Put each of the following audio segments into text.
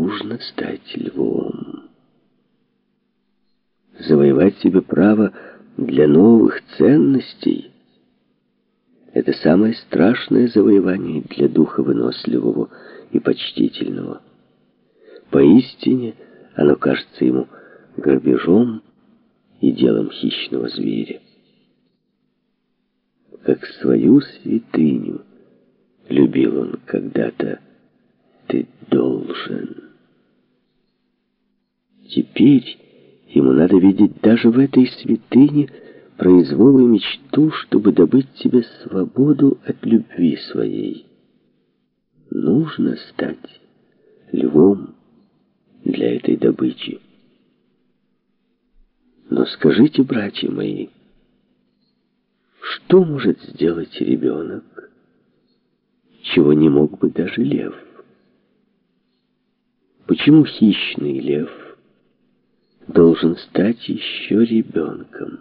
нужно стать львом. Завоевать себе право для новых ценностей — это самое страшное завоевание для духа выносливого и почтительного. Поистине оно кажется ему грабежом и делом хищного зверя. Как свою святыню любил он когда-то «ты должен». Теперь ему надо видеть даже в этой святыне произвол и мечту, чтобы добыть себе свободу от любви своей. Нужно стать львом для этой добычи. Но скажите, братья мои, что может сделать ребенок, чего не мог бы даже лев? Почему хищный лев должен стать еще ребенком?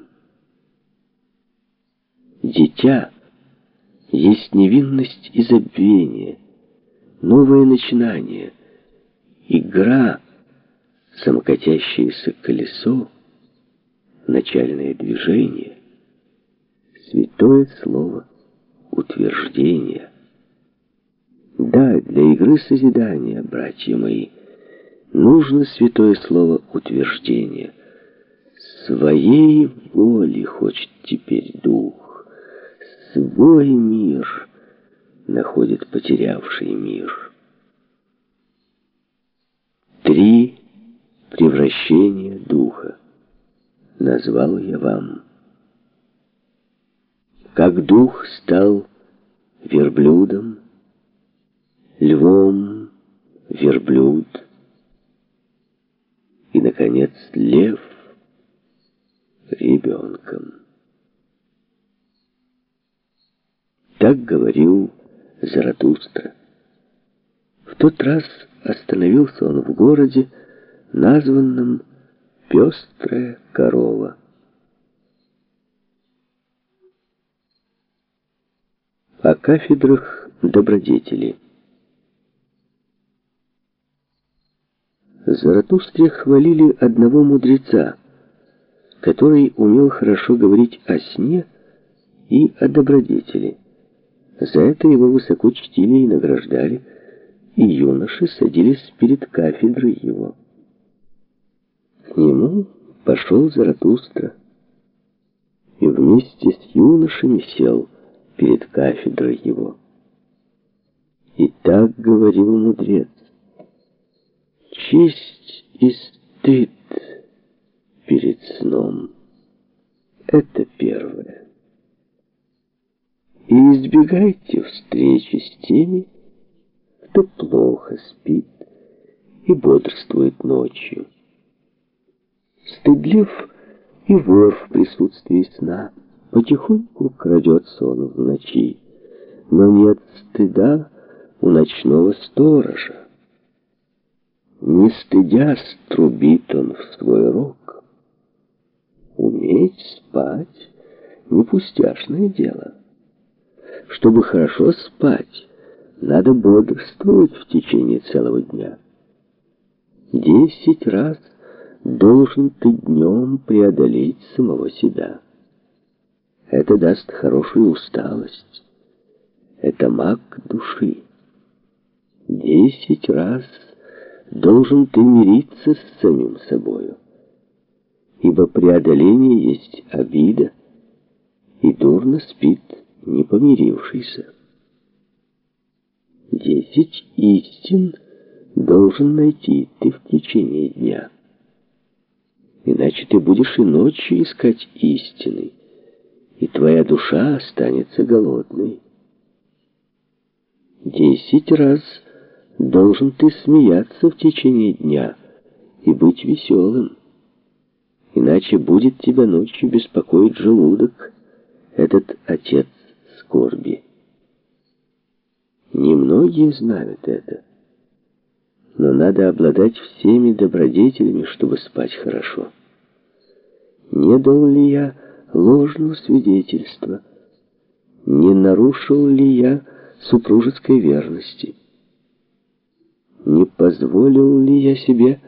Дитя есть невинность и забвение, новое начинание, игра, самокатящееся колесо, начальное движение, святое слово утверждение. Да, для игры созидания, братья мои, нужно святое слово утверждение. Своей воли хочет теперь дух, свой мир находит потерявший мир. Три превращения духа назвал я вам. Как дух стал верблюдом, львом, верблюд, и, наконец, лев ребенком. Так говорил Заратустра. В тот раз остановился он в городе, названном «Пестрая корова». О кафедрах добродетели. Заратустре хвалили одного мудреца, который умел хорошо говорить о сне и о добродетели. За это его высоко чтили и награждали, и юноши садились перед кафедрой его. К нему пошел Заратустра и вместе с юношами сел перед кафедрой его. И так говорил мудрец. Честь и стыд перед сном — это первое. И избегайте встречи с теми, кто плохо спит и бодрствует ночью. Стыдлив и вор в присутствии сна, потихоньку крадет сон в ночи, но нет стыда у ночного сторожа. Не стыдясь, трубит он в свой рог. Уметь спать — не пустяшное дело. Чтобы хорошо спать, надо бодрствовать в течение целого дня. Десять раз должен ты днем преодолеть самого себя. Это даст хорошую усталость. Это маг души. Десять раз должен ты мириться с самим собою. Ибо преодоление есть обида, и дурно спит не помирившийся. Десять истин должен найти ты в течение дня. Иначе ты будешь и ночью искать истины, и твоя душа останется голодной. Десять раз должен ты смеяться в течение дня и быть веселым. Иначе будет тебя ночью беспокоить желудок, этот отец скорби. Немногие знают это. Но надо обладать всеми добродетелями, чтобы спать хорошо. Не дал ли я ложного свидетельства? Не нарушил ли я супружеской верности? Не позволил ли я себе